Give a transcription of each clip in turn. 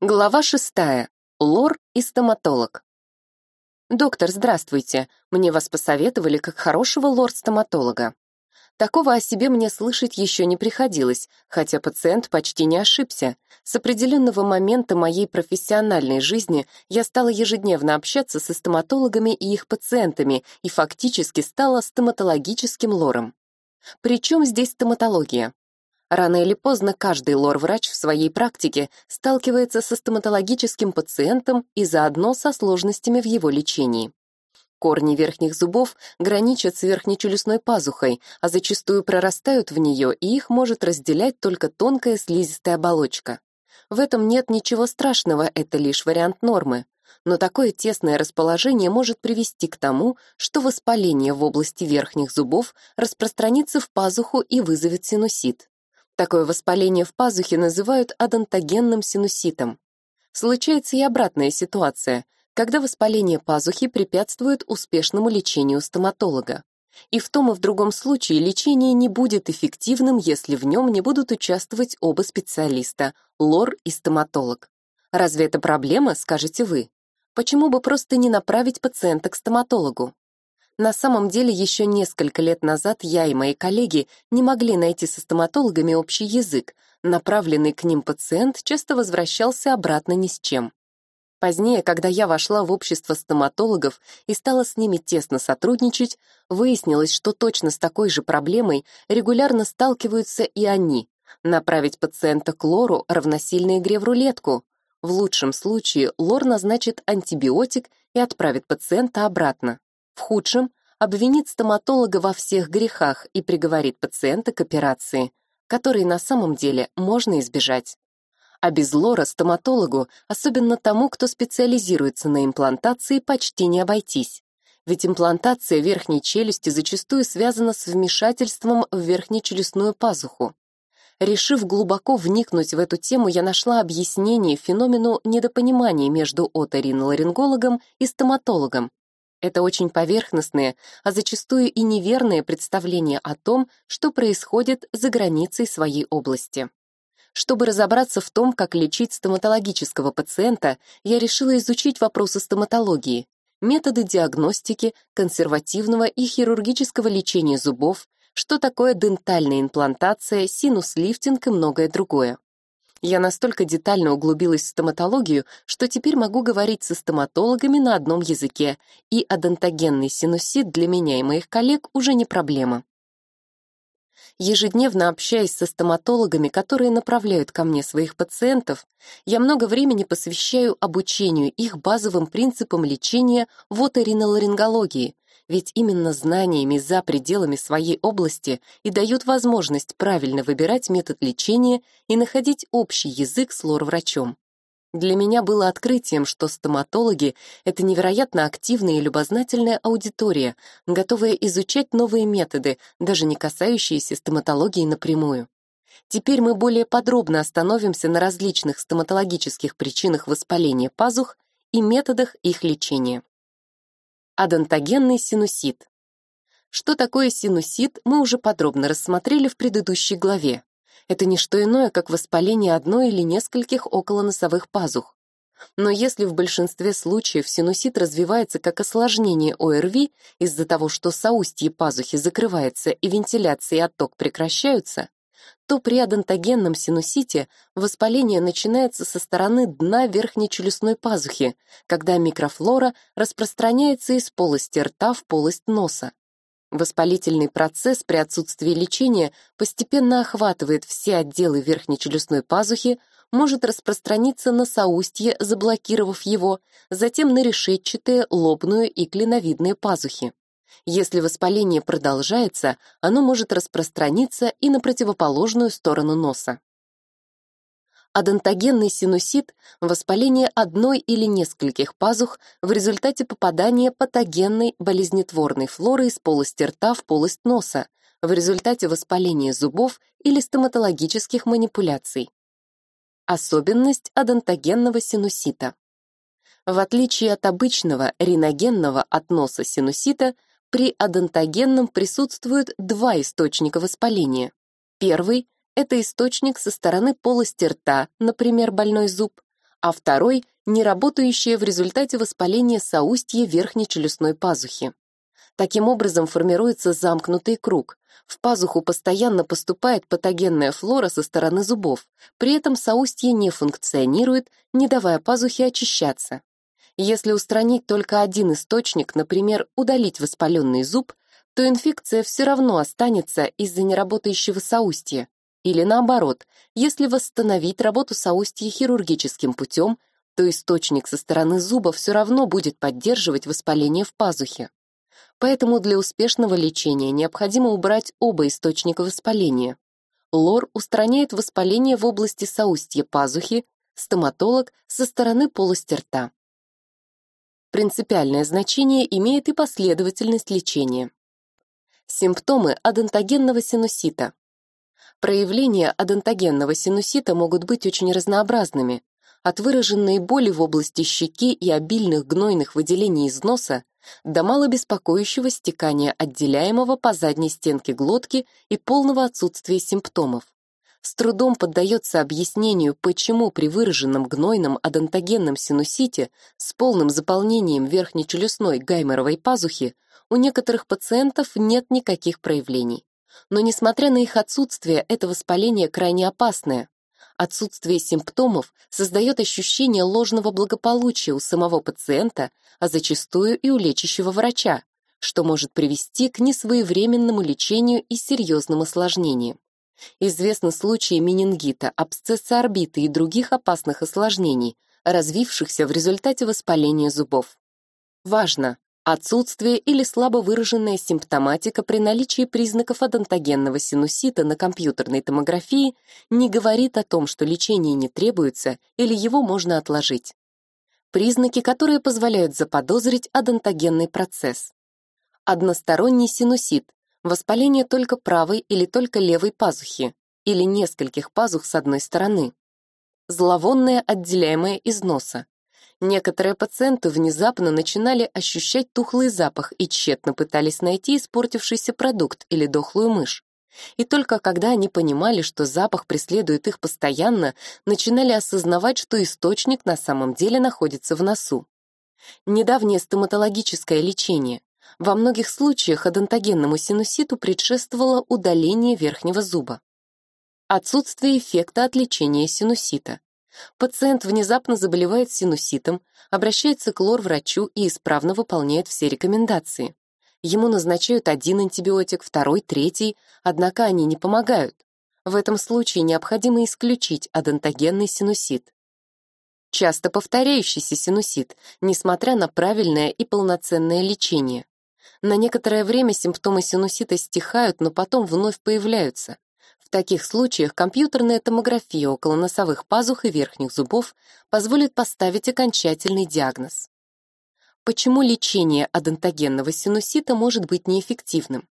Глава шестая. Лор и стоматолог. «Доктор, здравствуйте. Мне вас посоветовали как хорошего лор-стоматолога. Такого о себе мне слышать еще не приходилось, хотя пациент почти не ошибся. С определенного момента моей профессиональной жизни я стала ежедневно общаться со стоматологами и их пациентами и фактически стала стоматологическим лором. Причем здесь стоматология? Рано или поздно каждый лор-врач в своей практике сталкивается со стоматологическим пациентом и заодно со сложностями в его лечении. Корни верхних зубов граничат с верхнечелюстной пазухой, а зачастую прорастают в нее, и их может разделять только тонкая слизистая оболочка. В этом нет ничего страшного, это лишь вариант нормы. Но такое тесное расположение может привести к тому, что воспаление в области верхних зубов распространится в пазуху и вызовет синусит. Такое воспаление в пазухе называют адонтогенным синуситом. Случается и обратная ситуация, когда воспаление пазухи препятствует успешному лечению стоматолога. И в том и в другом случае лечение не будет эффективным, если в нем не будут участвовать оба специалиста, лор и стоматолог. Разве это проблема, скажете вы? Почему бы просто не направить пациента к стоматологу? На самом деле, еще несколько лет назад я и мои коллеги не могли найти со стоматологами общий язык. Направленный к ним пациент часто возвращался обратно ни с чем. Позднее, когда я вошла в общество стоматологов и стала с ними тесно сотрудничать, выяснилось, что точно с такой же проблемой регулярно сталкиваются и они. Направить пациента к лору равносильно игре в рулетку. В лучшем случае лор назначит антибиотик и отправит пациента обратно. В худшем обвинит стоматолога во всех грехах и приговорит пациента к операции, которой на самом деле можно избежать. А без лора стоматологу, особенно тому, кто специализируется на имплантации, почти не обойтись. Ведь имплантация верхней челюсти зачастую связана с вмешательством в верхнечелюстную пазуху. Решив глубоко вникнуть в эту тему, я нашла объяснение феномену недопонимания между оториноларингологом и стоматологом, это очень поверхностные, а зачастую и неверные представления о том, что происходит за границей своей области. Чтобы разобраться в том, как лечить стоматологического пациента, я решила изучить вопросы стоматологии, методы диагностики, консервативного и хирургического лечения зубов, что такое дентальная имплантация, синус-лифтинг и многое другое. Я настолько детально углубилась в стоматологию, что теперь могу говорить со стоматологами на одном языке, и адонтогенный синусит для меня и моих коллег уже не проблема. Ежедневно общаясь со стоматологами, которые направляют ко мне своих пациентов, я много времени посвящаю обучению их базовым принципам лечения в оториноларингологии, ведь именно знаниями за пределами своей области и дают возможность правильно выбирать метод лечения и находить общий язык с лор-врачом. Для меня было открытием, что стоматологи — это невероятно активная и любознательная аудитория, готовая изучать новые методы, даже не касающиеся стоматологии напрямую. Теперь мы более подробно остановимся на различных стоматологических причинах воспаления пазух и методах их лечения. Адонтогенный синусит. Что такое синусит, мы уже подробно рассмотрели в предыдущей главе. Это не что иное, как воспаление одной или нескольких околоносовых пазух. Но если в большинстве случаев синусит развивается как осложнение ОРВИ из-за того, что соустье пазухи закрывается и вентиляция и отток прекращаются, то при адонтогенном синусите воспаление начинается со стороны дна верхней челюстной пазухи, когда микрофлора распространяется из полости рта в полость носа. Воспалительный процесс при отсутствии лечения постепенно охватывает все отделы верхней челюстной пазухи, может распространиться на соустье, заблокировав его, затем на решетчатые, лобную и клиновидные пазухи. Если воспаление продолжается, оно может распространиться и на противоположную сторону носа. Адонтогенный синусит – воспаление одной или нескольких пазух в результате попадания патогенной болезнетворной флоры из полости рта в полость носа, в результате воспаления зубов или стоматологических манипуляций. Особенность адонтогенного синусита. В отличие от обычного риногенного от синусита, при адонтогенном присутствуют два источника воспаления. Первый – это источник со стороны полости рта, например, больной зуб, а второй – неработающее в результате воспаления соустья верхней челюстной пазухи. Таким образом формируется замкнутый круг. В пазуху постоянно поступает патогенная флора со стороны зубов, при этом соустье не функционирует, не давая пазухе очищаться. Если устранить только один источник, например, удалить воспаленный зуб, то инфекция все равно останется из-за неработающего соустья. Или наоборот, если восстановить работу соустья хирургическим путем, то источник со стороны зуба все равно будет поддерживать воспаление в пазухе. Поэтому для успешного лечения необходимо убрать оба источника воспаления. Лор устраняет воспаление в области соустья пазухи, стоматолог со стороны полости рта. Принципиальное значение имеет и последовательность лечения. Симптомы адентогенного синусита. Проявления адентогенного синусита могут быть очень разнообразными, от выраженной боли в области щеки и обильных гнойных выделений из носа до малобеспокоящего стекания отделяемого по задней стенке глотки и полного отсутствия симптомов. С трудом поддается объяснению, почему при выраженном гнойном адонтогенном синусите с полным заполнением верхнечелюстной гайморовой пазухи у некоторых пациентов нет никаких проявлений. Но несмотря на их отсутствие, это воспаление крайне опасное. Отсутствие симптомов создает ощущение ложного благополучия у самого пациента, а зачастую и у лечащего врача, что может привести к несвоевременному лечению и серьезным осложнениям. Известны случаи менингита, абсцесса орбиты и других опасных осложнений, развившихся в результате воспаления зубов. Важно! Отсутствие или слабо выраженная симптоматика при наличии признаков адонтогенного синусита на компьютерной томографии не говорит о том, что лечение не требуется или его можно отложить. Признаки, которые позволяют заподозрить адонтогенный процесс. Односторонний синусит, воспаление только правой или только левой пазухи, или нескольких пазух с одной стороны. Зловонное отделяемое из носа, Некоторые пациенты внезапно начинали ощущать тухлый запах и тщетно пытались найти испортившийся продукт или дохлую мышь. И только когда они понимали, что запах преследует их постоянно, начинали осознавать, что источник на самом деле находится в носу. Недавнее стоматологическое лечение. Во многих случаях адонтогенному синуситу предшествовало удаление верхнего зуба. Отсутствие эффекта от лечения синусита. Пациент внезапно заболевает синуситом, обращается к лор-врачу и исправно выполняет все рекомендации. Ему назначают один антибиотик, второй, третий, однако они не помогают. В этом случае необходимо исключить адентогенный синусит. Часто повторяющийся синусит, несмотря на правильное и полноценное лечение. На некоторое время симптомы синусита стихают, но потом вновь появляются. В таких случаях компьютерная томография около носовых пазух и верхних зубов позволит поставить окончательный диагноз. Почему лечение адентогенного синусита может быть неэффективным?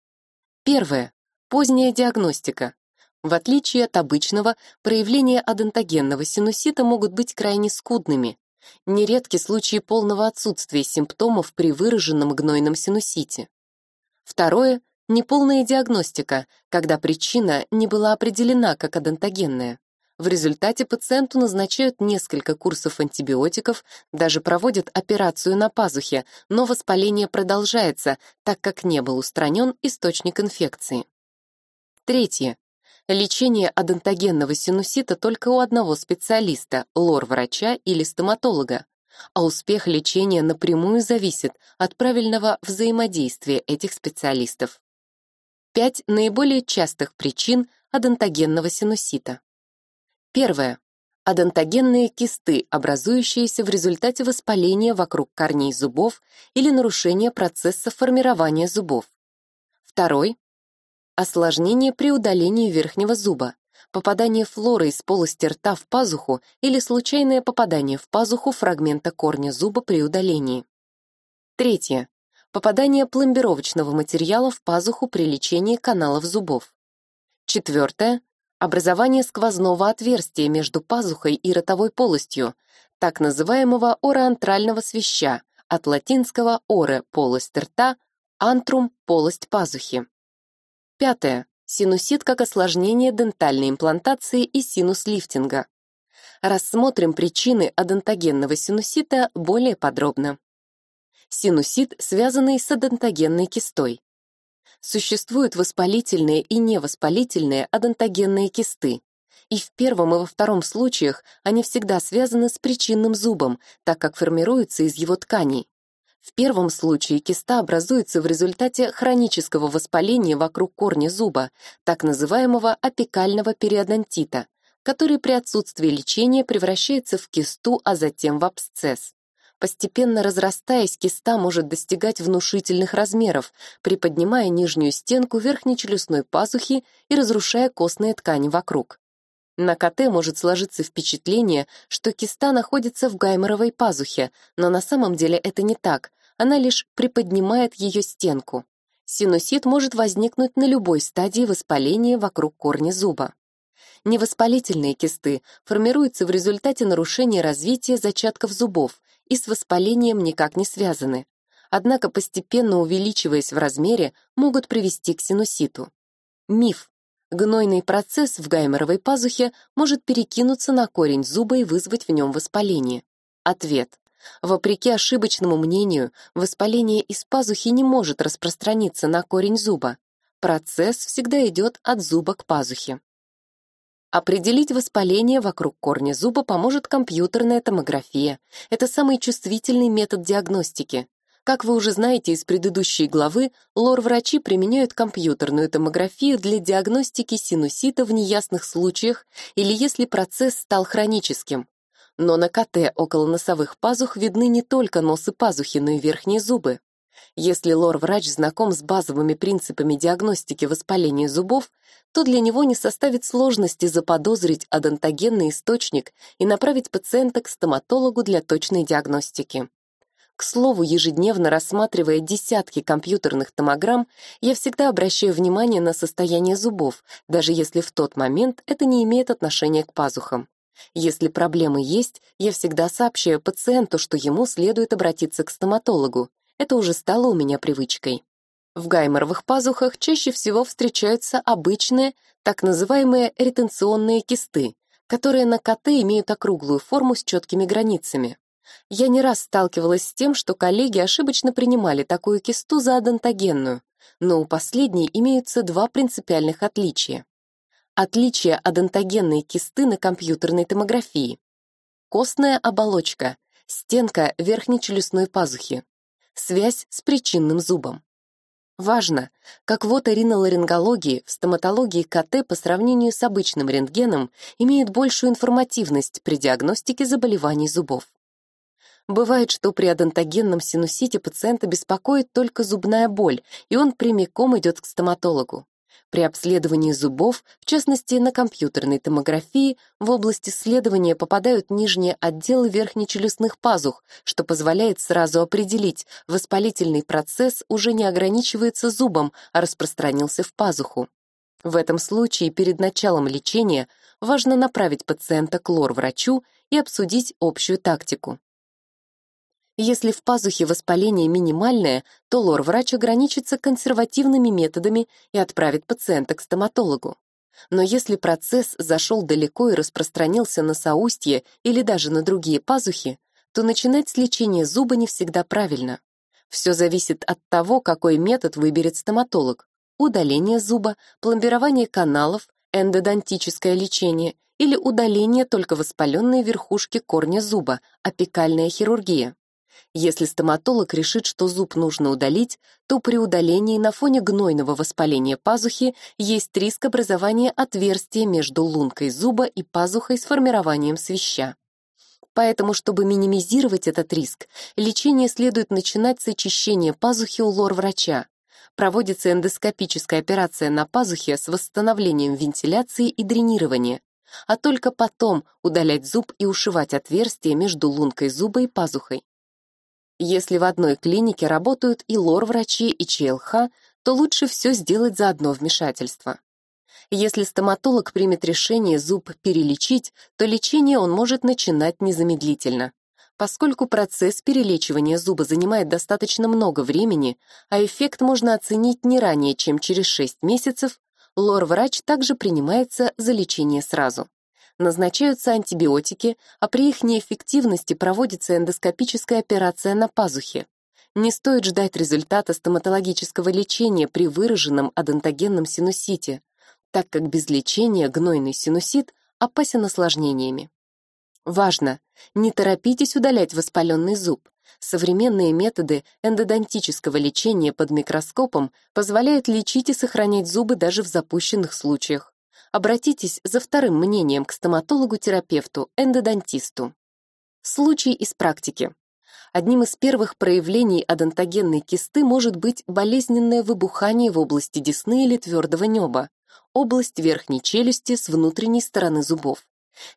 Первое. Поздняя диагностика. В отличие от обычного, проявления адентогенного синусита могут быть крайне скудными. Нередки случаи полного отсутствия симптомов при выраженном гнойном синусите. Второе Неполная диагностика, когда причина не была определена как адонтогенная. В результате пациенту назначают несколько курсов антибиотиков, даже проводят операцию на пазухе, но воспаление продолжается, так как не был устранен источник инфекции. Третье. Лечение адонтогенного синусита только у одного специалиста, лор-врача или стоматолога, а успех лечения напрямую зависит от правильного взаимодействия этих специалистов. Пять наиболее частых причин адонтогенного синусита. Первое. Адонтогенные кисты, образующиеся в результате воспаления вокруг корней зубов или нарушения процесса формирования зубов. Второй. Осложнение при удалении верхнего зуба, попадание флоры из полости рта в пазуху или случайное попадание в пазуху фрагмента корня зуба при удалении. Третье попадание пломбировочного материала в пазуху при лечении каналов зубов. Четвертое. Образование сквозного отверстия между пазухой и ротовой полостью, так называемого ороантрального свища, от латинского «оре» — полость рта, «антрум» — полость пазухи. Пятое. Синусит как осложнение дентальной имплантации и синус-лифтинга. Рассмотрим причины адонтогенного синусита более подробно. Синусит, связанный с адонтогенной кистой. Существуют воспалительные и невоспалительные адонтогенные кисты. И в первом и во втором случаях они всегда связаны с причинным зубом, так как формируются из его тканей. В первом случае киста образуется в результате хронического воспаления вокруг корня зуба, так называемого апикального периодонтита, который при отсутствии лечения превращается в кисту, а затем в абсцесс. Постепенно разрастаясь, киста может достигать внушительных размеров, приподнимая нижнюю стенку верхней челюстной пазухи и разрушая костные ткани вокруг. На КТ может сложиться впечатление, что киста находится в гайморовой пазухе, но на самом деле это не так, она лишь приподнимает ее стенку. Синусит может возникнуть на любой стадии воспаления вокруг корня зуба. Невоспалительные кисты формируются в результате нарушения развития зачатков зубов и с воспалением никак не связаны. Однако постепенно увеличиваясь в размере, могут привести к синуситу. Миф. Гнойный процесс в гайморовой пазухе может перекинуться на корень зуба и вызвать в нем воспаление. Ответ. Вопреки ошибочному мнению, воспаление из пазухи не может распространиться на корень зуба. Процесс всегда идет от зуба к пазухе. Определить воспаление вокруг корня зуба поможет компьютерная томография. Это самый чувствительный метод диагностики. Как вы уже знаете из предыдущей главы, лор-врачи применяют компьютерную томографию для диагностики синусита в неясных случаях или если процесс стал хроническим. Но на КТ около носовых пазух видны не только нос и пазухи, но и верхние зубы. Если лор-врач знаком с базовыми принципами диагностики воспаления зубов, то для него не составит сложности заподозрить одонтогенный источник и направить пациента к стоматологу для точной диагностики. К слову, ежедневно рассматривая десятки компьютерных томограмм, я всегда обращаю внимание на состояние зубов, даже если в тот момент это не имеет отношения к пазухам. Если проблемы есть, я всегда сообщаю пациенту, что ему следует обратиться к стоматологу. Это уже стало у меня привычкой. В гайморовых пазухах чаще всего встречаются обычные, так называемые ретенционные кисты, которые на КТ имеют округлую форму с четкими границами. Я не раз сталкивалась с тем, что коллеги ошибочно принимали такую кисту за адонтогенную, но у последней имеются два принципиальных отличия. Отличие адонтогенной кисты на компьютерной томографии. Костная оболочка, стенка верхней челюстной пазухи, связь с причинным зубом. Важно, как в оториноларингологии, в стоматологии КТ по сравнению с обычным рентгеном имеет большую информативность при диагностике заболеваний зубов. Бывает, что при адонтогенном синусите пациента беспокоит только зубная боль, и он прямиком идет к стоматологу. При обследовании зубов, в частности на компьютерной томографии, в область исследования попадают нижние отделы верхнечелюстных пазух, что позволяет сразу определить, воспалительный процесс уже не ограничивается зубом, а распространился в пазуху. В этом случае перед началом лечения важно направить пациента к лор-врачу и обсудить общую тактику. Если в пазухе воспаление минимальное, то лор-врач ограничится консервативными методами и отправит пациента к стоматологу. Но если процесс зашел далеко и распространился на соустье или даже на другие пазухи, то начинать с лечения зуба не всегда правильно. Все зависит от того, какой метод выберет стоматолог. Удаление зуба, пломбирование каналов, эндодонтическое лечение или удаление только воспаленной верхушки корня зуба, апикальная хирургия. Если стоматолог решит, что зуб нужно удалить, то при удалении на фоне гнойного воспаления пазухи есть риск образования отверстия между лункой зуба и пазухой с формированием свища. Поэтому, чтобы минимизировать этот риск, лечение следует начинать с очищения пазухи у лор-врача. Проводится эндоскопическая операция на пазухе с восстановлением вентиляции и дренирования, а только потом удалять зуб и ушивать отверстие между лункой зуба и пазухой. Если в одной клинике работают и лор-врачи, и ЧЛХ, то лучше все сделать за одно вмешательство. Если стоматолог примет решение зуб перелечить, то лечение он может начинать незамедлительно. Поскольку процесс перелечивания зуба занимает достаточно много времени, а эффект можно оценить не ранее, чем через 6 месяцев, лор-врач также принимается за лечение сразу. Назначаются антибиотики, а при их неэффективности проводится эндоскопическая операция на пазухе. Не стоит ждать результата стоматологического лечения при выраженном адонтогенном синусите, так как без лечения гнойный синусит опасен осложнениями. Важно! Не торопитесь удалять воспаленный зуб. Современные методы эндодонтического лечения под микроскопом позволяют лечить и сохранять зубы даже в запущенных случаях. Обратитесь за вторым мнением к стоматологу-терапевту, эндодонтисту. Случай из практики. Одним из первых проявлений адонтогенной кисты может быть болезненное выбухание в области десны или твердого неба, область верхней челюсти с внутренней стороны зубов.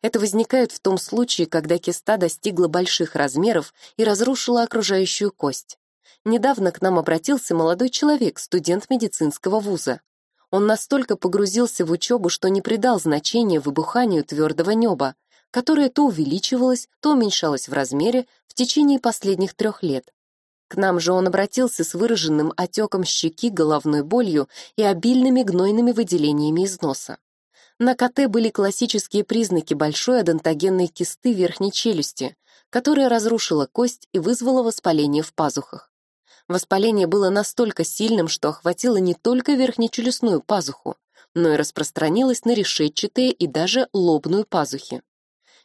Это возникает в том случае, когда киста достигла больших размеров и разрушила окружающую кость. Недавно к нам обратился молодой человек, студент медицинского вуза. Он настолько погрузился в учебу, что не придал значения выбуханию твердого неба, которое то увеличивалось, то уменьшалось в размере в течение последних трех лет. К нам же он обратился с выраженным отеком щеки, головной болью и обильными гнойными выделениями из носа. На КТ были классические признаки большой адонтогенной кисты верхней челюсти, которая разрушила кость и вызвала воспаление в пазухах. Воспаление было настолько сильным, что охватило не только верхнечелюстную пазуху, но и распространилось на решетчатые и даже лобную пазухи.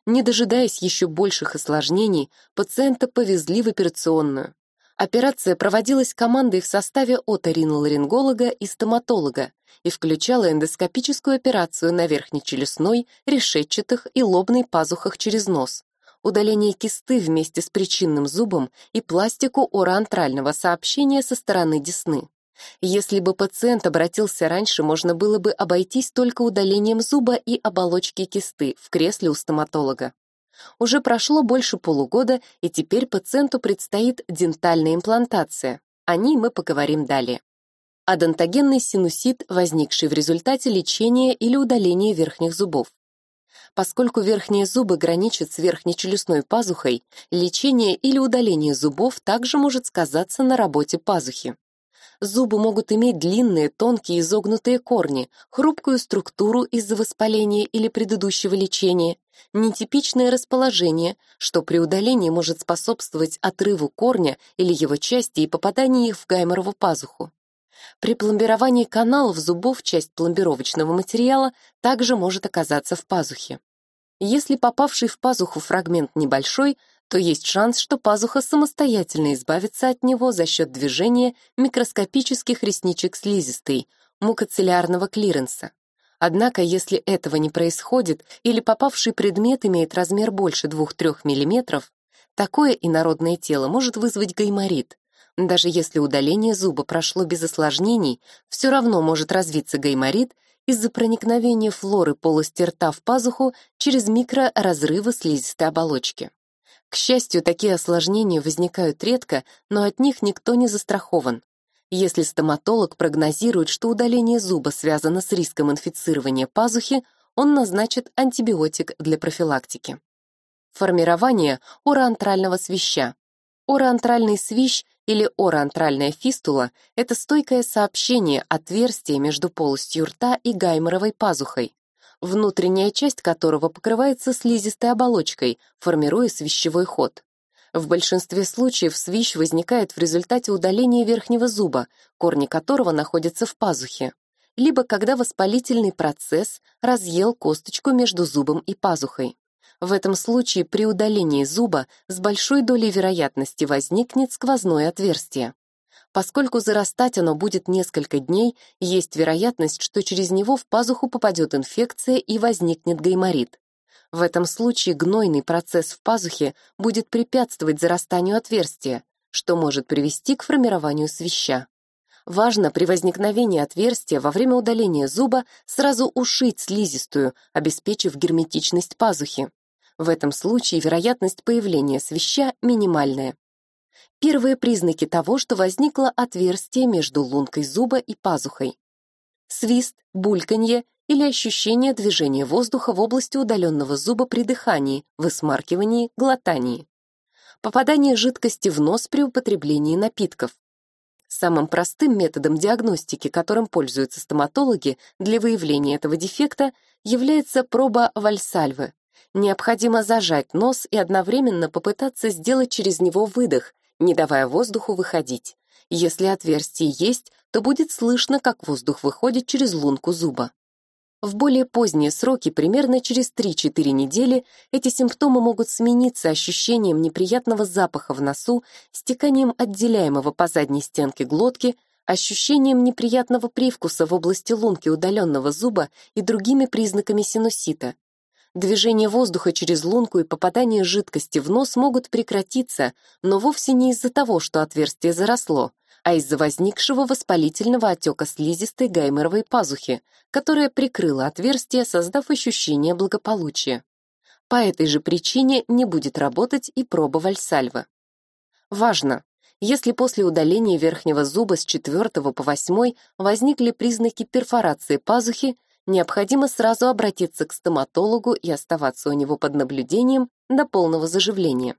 Не дожидаясь еще больших осложнений, пациента повезли в операционную. Операция проводилась командой в составе оториноларинголога и стоматолога и включала эндоскопическую операцию на верхнечелюстной, решетчатых и лобной пазухах через нос, удаление кисты вместе с причинным зубом и пластику ороантрального сообщения со стороны десны. Если бы пациент обратился раньше, можно было бы обойтись только удалением зуба и оболочки кисты в кресле у стоматолога. Уже прошло больше полугода, и теперь пациенту предстоит дентальная имплантация. О ней мы поговорим далее. Адонтогенный синусит, возникший в результате лечения или удаления верхних зубов. Поскольку верхние зубы граничат с верхнечелюстной пазухой, лечение или удаление зубов также может сказаться на работе пазухи. Зубы могут иметь длинные, тонкие, изогнутые корни, хрупкую структуру из-за воспаления или предыдущего лечения, нетипичное расположение, что при удалении может способствовать отрыву корня или его части и попаданию их в гайморову пазуху. При пломбировании каналов зубов часть пломбировочного материала также может оказаться в пазухе. Если попавший в пазуху фрагмент небольшой, то есть шанс, что пазуха самостоятельно избавится от него за счет движения микроскопических ресничек слизистой, мукоциллярного клиренса. Однако, если этого не происходит или попавший предмет имеет размер больше 2-3 мм, такое инородное тело может вызвать гайморит. Даже если удаление зуба прошло без осложнений, все равно может развиться гайморит из-за проникновения флоры полости рта в пазуху через микроразрывы слизистой оболочки. К счастью, такие осложнения возникают редко, но от них никто не застрахован. Если стоматолог прогнозирует, что удаление зуба связано с риском инфицирования пазухи, он назначит антибиотик для профилактики. Формирование ороантрального свища. Ороантральный свищ или ороантральная фистула – это стойкое сообщение отверстия между полостью рта и гайморовой пазухой внутренняя часть которого покрывается слизистой оболочкой, формируя свищевой ход. В большинстве случаев свищ возникает в результате удаления верхнего зуба, корни которого находятся в пазухе, либо когда воспалительный процесс разъел косточку между зубом и пазухой. В этом случае при удалении зуба с большой долей вероятности возникнет сквозное отверстие. Поскольку зарастать оно будет несколько дней, есть вероятность, что через него в пазуху попадет инфекция и возникнет гайморит. В этом случае гнойный процесс в пазухе будет препятствовать зарастанию отверстия, что может привести к формированию свища. Важно при возникновении отверстия во время удаления зуба сразу ушить слизистую, обеспечив герметичность пазухи. В этом случае вероятность появления свища минимальная. Первые признаки того, что возникло отверстие между лункой зуба и пазухой. Свист, бульканье или ощущение движения воздуха в области удаленного зуба при дыхании, высмаркивании, глотании. Попадание жидкости в нос при употреблении напитков. Самым простым методом диагностики, которым пользуются стоматологи для выявления этого дефекта, является проба Вальсальвы. Необходимо зажать нос и одновременно попытаться сделать через него выдох, не давая воздуху выходить. Если отверстие есть, то будет слышно, как воздух выходит через лунку зуба. В более поздние сроки, примерно через 3-4 недели, эти симптомы могут смениться ощущением неприятного запаха в носу, стеканием отделяемого по задней стенке глотки, ощущением неприятного привкуса в области лунки удаленного зуба и другими признаками синусита. Движение воздуха через лунку и попадание жидкости в нос могут прекратиться, но вовсе не из-за того, что отверстие заросло, а из-за возникшего воспалительного отека слизистой гайморовой пазухи, которая прикрыла отверстие, создав ощущение благополучия. По этой же причине не будет работать и проба Вальсальва. Важно! Если после удаления верхнего зуба с 4 по 8 возникли признаки перфорации пазухи, необходимо сразу обратиться к стоматологу и оставаться у него под наблюдением до полного заживления.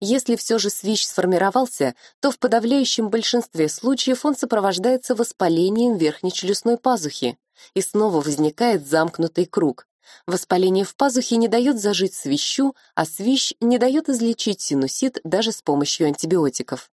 Если все же свищ сформировался, то в подавляющем большинстве случаев он сопровождается воспалением верхней челюстной пазухи, и снова возникает замкнутый круг. Воспаление в пазухе не дает зажить свищу, а свищ не дает излечить синусит даже с помощью антибиотиков.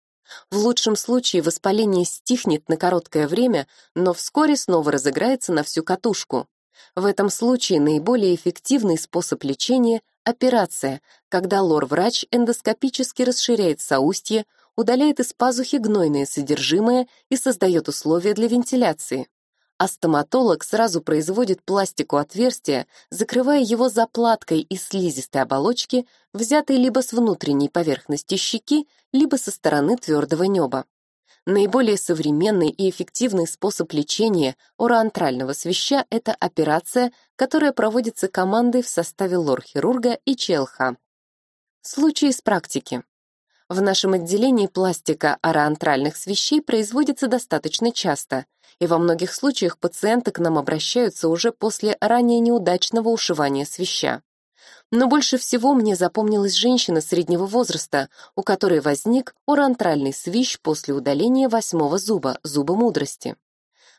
В лучшем случае воспаление стихнет на короткое время, но вскоре снова разыграется на всю катушку. В этом случае наиболее эффективный способ лечения Операция, когда лор-врач эндоскопически расширяет соустье, удаляет из пазухи гнойное содержимое и создает условия для вентиляции. А стоматолог сразу производит пластику отверстия, закрывая его заплаткой из слизистой оболочки, взятой либо с внутренней поверхности щеки, либо со стороны твердого неба. Наиболее современный и эффективный способ лечения ороантрального свища – это операция, которая проводится командой в составе лор-хирурга и ЧЛХ. Случаи из практики. В нашем отделении пластика ороантральных свищей производится достаточно часто, и во многих случаях пациенты к нам обращаются уже после ранее неудачного ушивания свища. Но больше всего мне запомнилась женщина среднего возраста, у которой возник урантральный свищ после удаления восьмого зуба, зуба мудрости.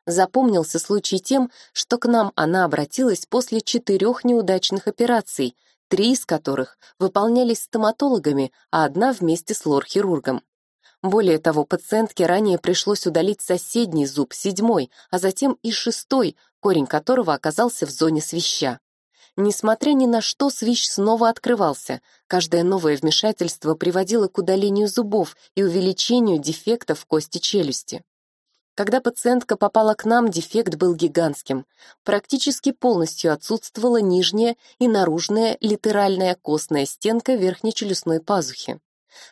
Запомнился случай тем, что к нам она обратилась после четырех неудачных операций, три из которых выполнялись стоматологами, а одна вместе с лор-хирургом. Более того, пациентке ранее пришлось удалить соседний зуб, седьмой, а затем и шестой, корень которого оказался в зоне свища. Несмотря ни на что, свищ снова открывался. Каждое новое вмешательство приводило к удалению зубов и увеличению дефектов кости челюсти. Когда пациентка попала к нам, дефект был гигантским. Практически полностью отсутствовала нижняя и наружная литеральная костная стенка верхней челюстной пазухи.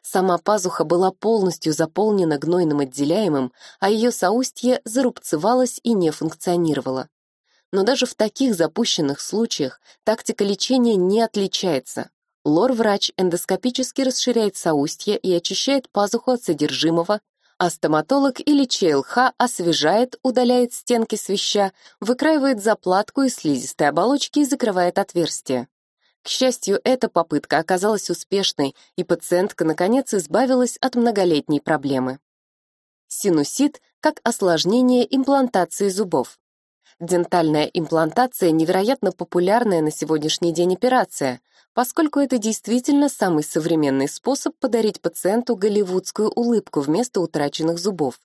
Сама пазуха была полностью заполнена гнойным отделяемым, а ее соустье зарубцевалось и не функционировало. Но даже в таких запущенных случаях тактика лечения не отличается. Лор-врач эндоскопически расширяет соустье и очищает пазуху от содержимого, а стоматолог или ЧЛХ освежает, удаляет стенки свища, выкраивает заплатку из слизистой оболочки и закрывает отверстие. К счастью, эта попытка оказалась успешной, и пациентка, наконец, избавилась от многолетней проблемы. Синусит как осложнение имплантации зубов. Дентальная имплантация – невероятно популярная на сегодняшний день операция, поскольку это действительно самый современный способ подарить пациенту голливудскую улыбку вместо утраченных зубов.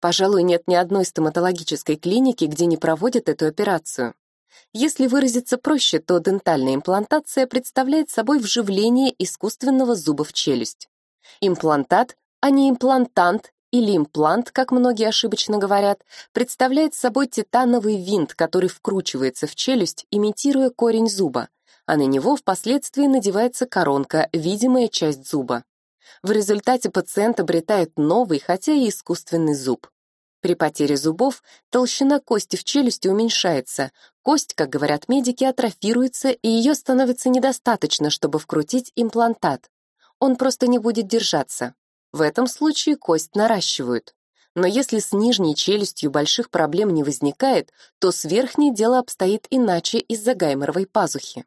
Пожалуй, нет ни одной стоматологической клиники, где не проводят эту операцию. Если выразиться проще, то дентальная имплантация представляет собой вживление искусственного зуба в челюсть. Имплантат, а не имплантант или имплант, как многие ошибочно говорят, представляет собой титановый винт, который вкручивается в челюсть, имитируя корень зуба, а на него впоследствии надевается коронка, видимая часть зуба. В результате пациент обретает новый, хотя и искусственный зуб. При потере зубов толщина кости в челюсти уменьшается, кость, как говорят медики, атрофируется, и ее становится недостаточно, чтобы вкрутить имплантат. Он просто не будет держаться. В этом случае кость наращивают. Но если с нижней челюстью больших проблем не возникает, то с верхней дело обстоит иначе из-за гайморовой пазухи.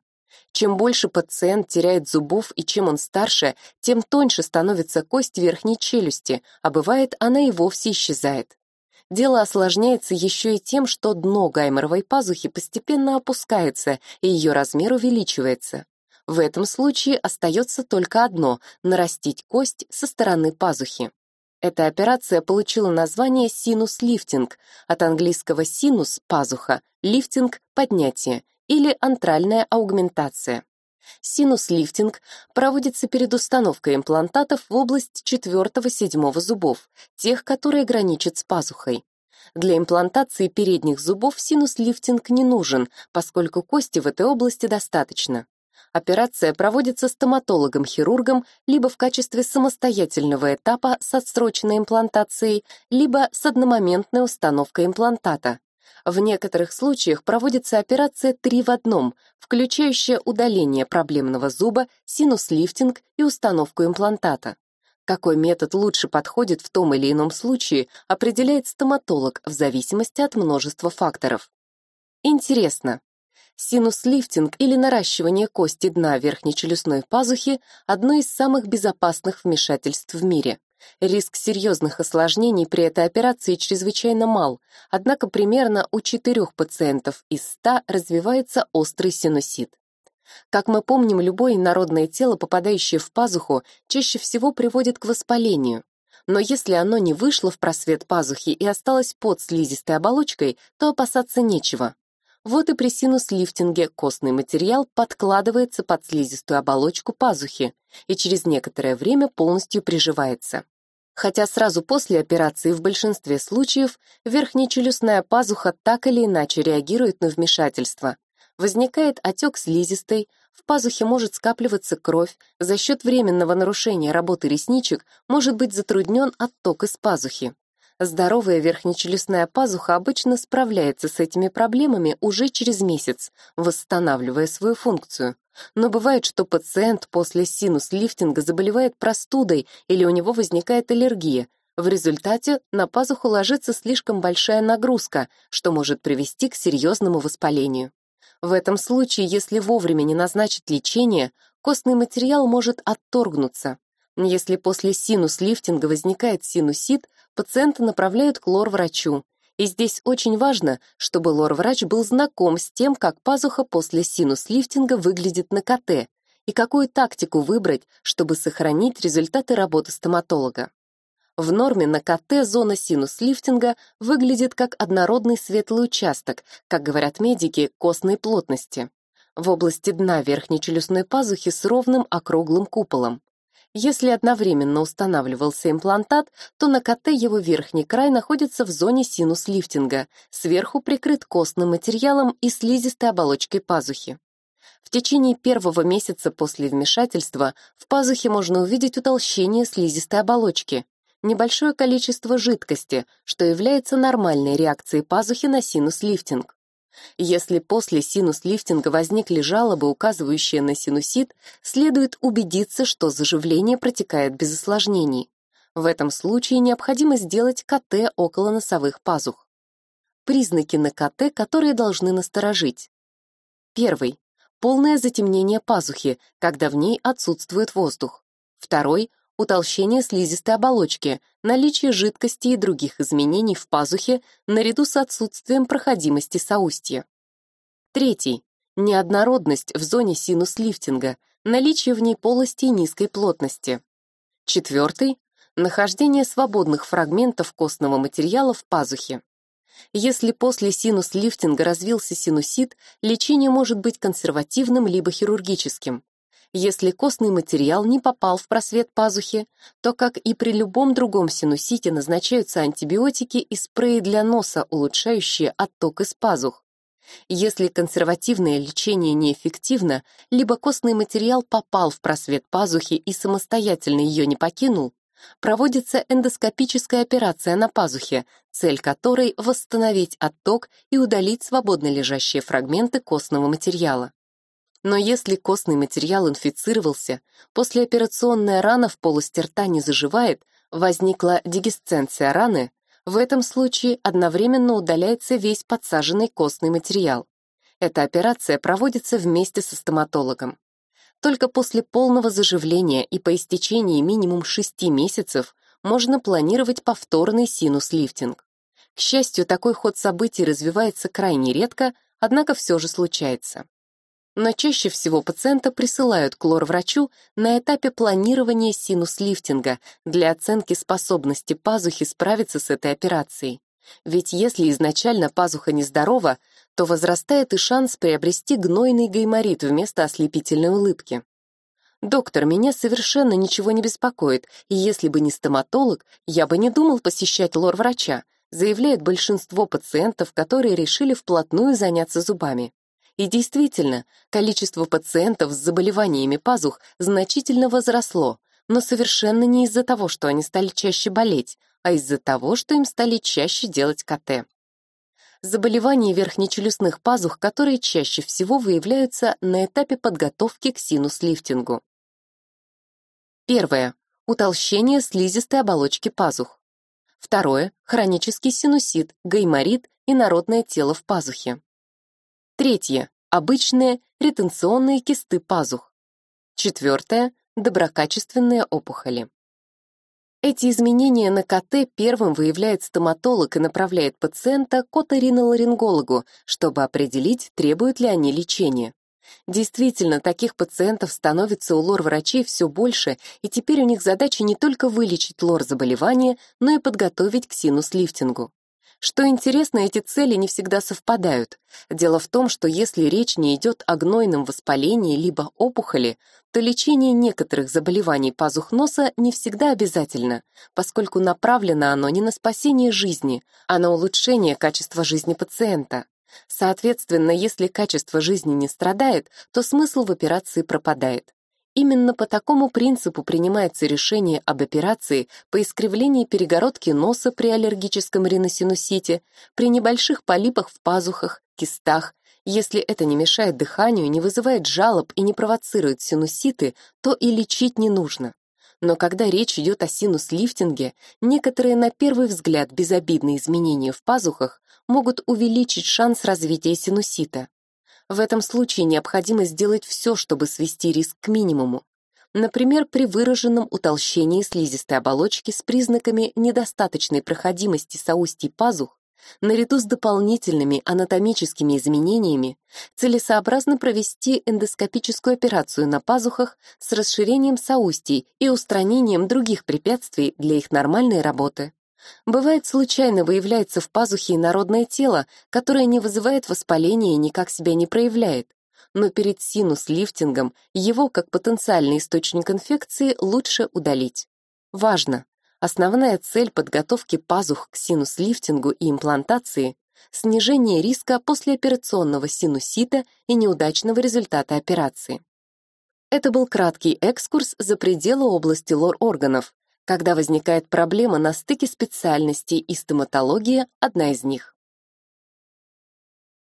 Чем больше пациент теряет зубов и чем он старше, тем тоньше становится кость верхней челюсти, а бывает она и вовсе исчезает. Дело осложняется еще и тем, что дно гайморовой пазухи постепенно опускается, и ее размер увеличивается. В этом случае остается только одно — нарастить кость со стороны пазухи. Эта операция получила название синус-лифтинг, от английского синус — пазуха, лифтинг — поднятие, или антральная аугментация. Синус-лифтинг проводится перед установкой имплантатов в область 4-7 зубов, тех, которые граничат с пазухой. Для имплантации передних зубов синус-лифтинг не нужен, поскольку кости в этой области достаточно. Операция проводится стоматологом-хирургом либо в качестве самостоятельного этапа с отсроченной имплантацией, либо с одномоментной установкой имплантата. В некоторых случаях проводится операция три в одном, включающая удаление проблемного зуба, синус-лифтинг и установку имплантата. Какой метод лучше подходит в том или ином случае, определяет стоматолог в зависимости от множества факторов. Интересно. Синус-лифтинг или наращивание кости дна верхнечелюстной пазухи – одно из самых безопасных вмешательств в мире. Риск серьезных осложнений при этой операции чрезвычайно мал, однако примерно у 4 пациентов из 100 развивается острый синусит. Как мы помним, любое инородное тело, попадающее в пазуху, чаще всего приводит к воспалению. Но если оно не вышло в просвет пазухи и осталось под слизистой оболочкой, то опасаться нечего. Вот и при синус-лифтинге костный материал подкладывается под слизистую оболочку пазухи и через некоторое время полностью приживается. Хотя сразу после операции в большинстве случаев верхнечелюстная пазуха так или иначе реагирует на вмешательство. Возникает отек слизистой, в пазухе может скапливаться кровь, за счет временного нарушения работы ресничек может быть затруднен отток из пазухи. Здоровая верхнечелюстная пазуха обычно справляется с этими проблемами уже через месяц, восстанавливая свою функцию. Но бывает, что пациент после синус-лифтинга заболевает простудой или у него возникает аллергия. В результате на пазуху ложится слишком большая нагрузка, что может привести к серьезному воспалению. В этом случае, если вовремя не назначить лечение, костный материал может отторгнуться. Если после синус-лифтинга возникает синусит, пациента направляют к лор-врачу. И здесь очень важно, чтобы лор-врач был знаком с тем, как пазуха после синус-лифтинга выглядит на КТ и какую тактику выбрать, чтобы сохранить результаты работы стоматолога. В норме на КТ зона синус-лифтинга выглядит как однородный светлый участок, как говорят медики, костной плотности. В области дна верхней челюстной пазухи с ровным округлым куполом. Если одновременно устанавливался имплантат, то на КТ его верхний край находится в зоне синус-лифтинга, сверху прикрыт костным материалом и слизистой оболочкой пазухи. В течение первого месяца после вмешательства в пазухе можно увидеть утолщение слизистой оболочки, небольшое количество жидкости, что является нормальной реакцией пазухи на синус-лифтинг. Если после синус-лифтинга возникли жалобы, указывающие на синусит, следует убедиться, что заживление протекает без осложнений. В этом случае необходимо сделать КТ около носовых пазух. Признаки на КТ, которые должны насторожить. Первый. Полное затемнение пазухи, когда в ней отсутствует воздух. Второй утолщение слизистой оболочки, наличие жидкости и других изменений в пазухе наряду с отсутствием проходимости соустья. Третий. Неоднородность в зоне синус-лифтинга, наличие в ней полостей низкой плотности. Четвертый. Нахождение свободных фрагментов костного материала в пазухе. Если после синус-лифтинга развился синусит, лечение может быть консервативным либо хирургическим. Если костный материал не попал в просвет пазухи, то, как и при любом другом синусите, назначаются антибиотики и спреи для носа, улучшающие отток из пазух. Если консервативное лечение неэффективно, либо костный материал попал в просвет пазухи и самостоятельно ее не покинул, проводится эндоскопическая операция на пазухе, цель которой — восстановить отток и удалить свободно лежащие фрагменты костного материала. Но если костный материал инфицировался, послеоперационная рана в полости рта не заживает, возникла дегисценция раны, в этом случае одновременно удаляется весь подсаженный костный материал. Эта операция проводится вместе со стоматологом. Только после полного заживления и по истечении минимум 6 месяцев можно планировать повторный синус-лифтинг. К счастью, такой ход событий развивается крайне редко, однако все же случается. Но чаще всего пациента присылают к лор-врачу на этапе планирования синус-лифтинга для оценки способности пазухи справиться с этой операцией. Ведь если изначально пазуха нездорова, то возрастает и шанс приобрести гнойный гайморит вместо ослепительной улыбки. «Доктор, меня совершенно ничего не беспокоит, и если бы не стоматолог, я бы не думал посещать лор-врача», заявляет большинство пациентов, которые решили вплотную заняться зубами. И действительно, количество пациентов с заболеваниями пазух значительно возросло, но совершенно не из-за того, что они стали чаще болеть, а из-за того, что им стали чаще делать КТ. Заболевания верхнечелюстных пазух, которые чаще всего выявляются на этапе подготовки к синус-лифтингу. Первое. Утолщение слизистой оболочки пазух. Второе. Хронический синусит, гайморит и народное тело в пазухе. Третье. Обычные ретенционные кисты пазух. Четвертое. Доброкачественные опухоли. Эти изменения на КТ первым выявляет стоматолог и направляет пациента к оториноларингологу, чтобы определить, требуют ли они лечения. Действительно, таких пациентов становится у лор-врачей все больше, и теперь у них задача не только вылечить лор-заболевание, но и подготовить к синус-лифтингу. Что интересно, эти цели не всегда совпадают. Дело в том, что если речь не идет о гнойном воспалении либо опухоли, то лечение некоторых заболеваний пазух носа не всегда обязательно, поскольку направлено оно не на спасение жизни, а на улучшение качества жизни пациента. Соответственно, если качество жизни не страдает, то смысл в операции пропадает. Именно по такому принципу принимается решение об операции по искривлении перегородки носа при аллергическом риносинусите, при небольших полипах в пазухах, кистах. Если это не мешает дыханию, не вызывает жалоб и не провоцирует синуситы, то и лечить не нужно. Но когда речь идет о синус-лифтинге, некоторые на первый взгляд безобидные изменения в пазухах могут увеличить шанс развития синусита. В этом случае необходимо сделать все, чтобы свести риск к минимуму. Например, при выраженном утолщении слизистой оболочки с признаками недостаточной проходимости соустий пазух, наряду с дополнительными анатомическими изменениями, целесообразно провести эндоскопическую операцию на пазухах с расширением соустий и устранением других препятствий для их нормальной работы. Бывает, случайно выявляется в пазухе инородное тело, которое не вызывает воспаления и никак себя не проявляет. Но перед синус-лифтингом его, как потенциальный источник инфекции, лучше удалить. Важно! Основная цель подготовки пазух к синус-лифтингу и имплантации — снижение риска послеоперационного синусита и неудачного результата операции. Это был краткий экскурс за пределы области лор-органов, когда возникает проблема на стыке специальностей и стоматология – одна из них.